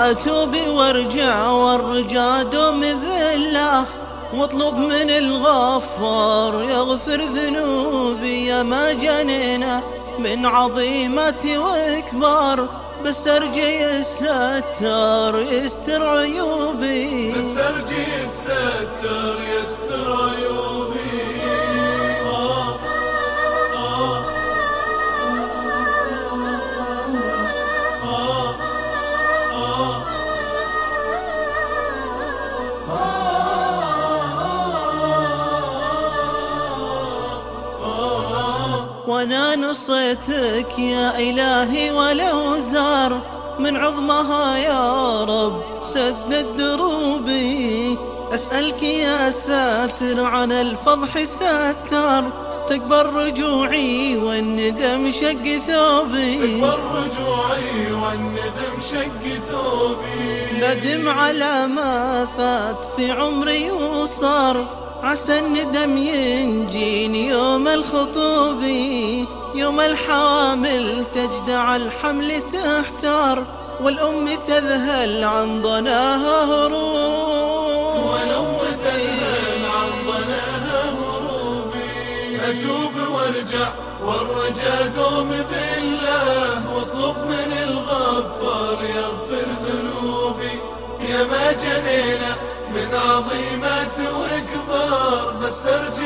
أتوب وارجع وارجع دوم بالله واطلب من الغفار يغفر ذنوبي يا ما جنينا من عظيمة وإكبار. بس ارجي الستار يستر عيوبي. بس ارجي الستار يستر عيوبي. وأنا نصيتك يا إلهي ولو زار. من عظمها يا رب سدد دروبي. أسألك يا ساتر عن الفضح ساتر. تكبر رجوعي والندم شق ثوبي. تكبر رجوعي والندم شق ثوبي. ندم على ما فات في عمري وصار. عسى الندم ينجيني يوم الخطوبي يوم الحوامل تجدع الحمل تحتار والأم تذهل عن ضناها هروب. والأم تذهل عن ضناها هروبي أتوب وارجع والرجا دوم بالله واطلب من الغفار يغفر ذنوبي. يا ما جنينا وكبار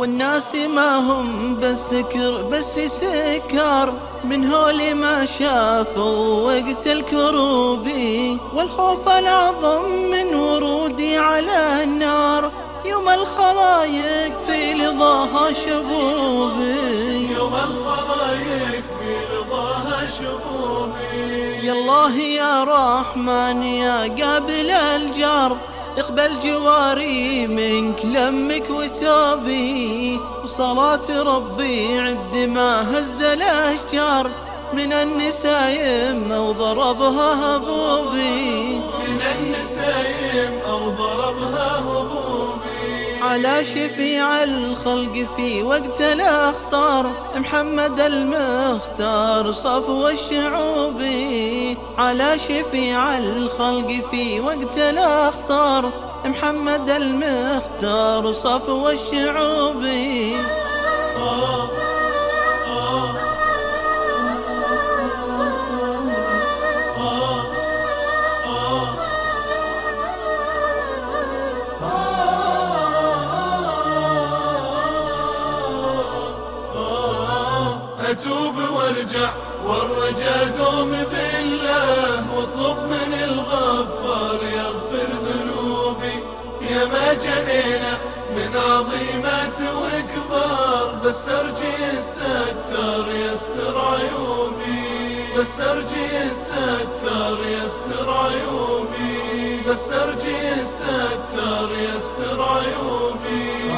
والناس ما هم بس سكر بس سكر. من هولي ما شافوا وقت الكروبي والخوف الأعظم من ورودي على النار. يوم الخلايق في لظاها شبوبي يوم الخلايق في رضاها شبوبي يا الله يا رحمن يا قابل الجار اقبل جواري منك لمك وتوبي وصلاة ربي عد ما هز الأشجار. من النسايم أو ضربها هبوبي. من النسايم أو ضربها هبوبي. على شفيع الخلق في وقت الأخطار محمد المختار صفو الشعوبي. على شفيع الخلق في وقت الأخطار محمد المختار صفو آه أتوب وارجع والرجا من عظيمات وكبار بس أرجي الستار يستر عيوبي بس أرجي الستار يستر عيوبي بس أرجي الستار يستر عيوبي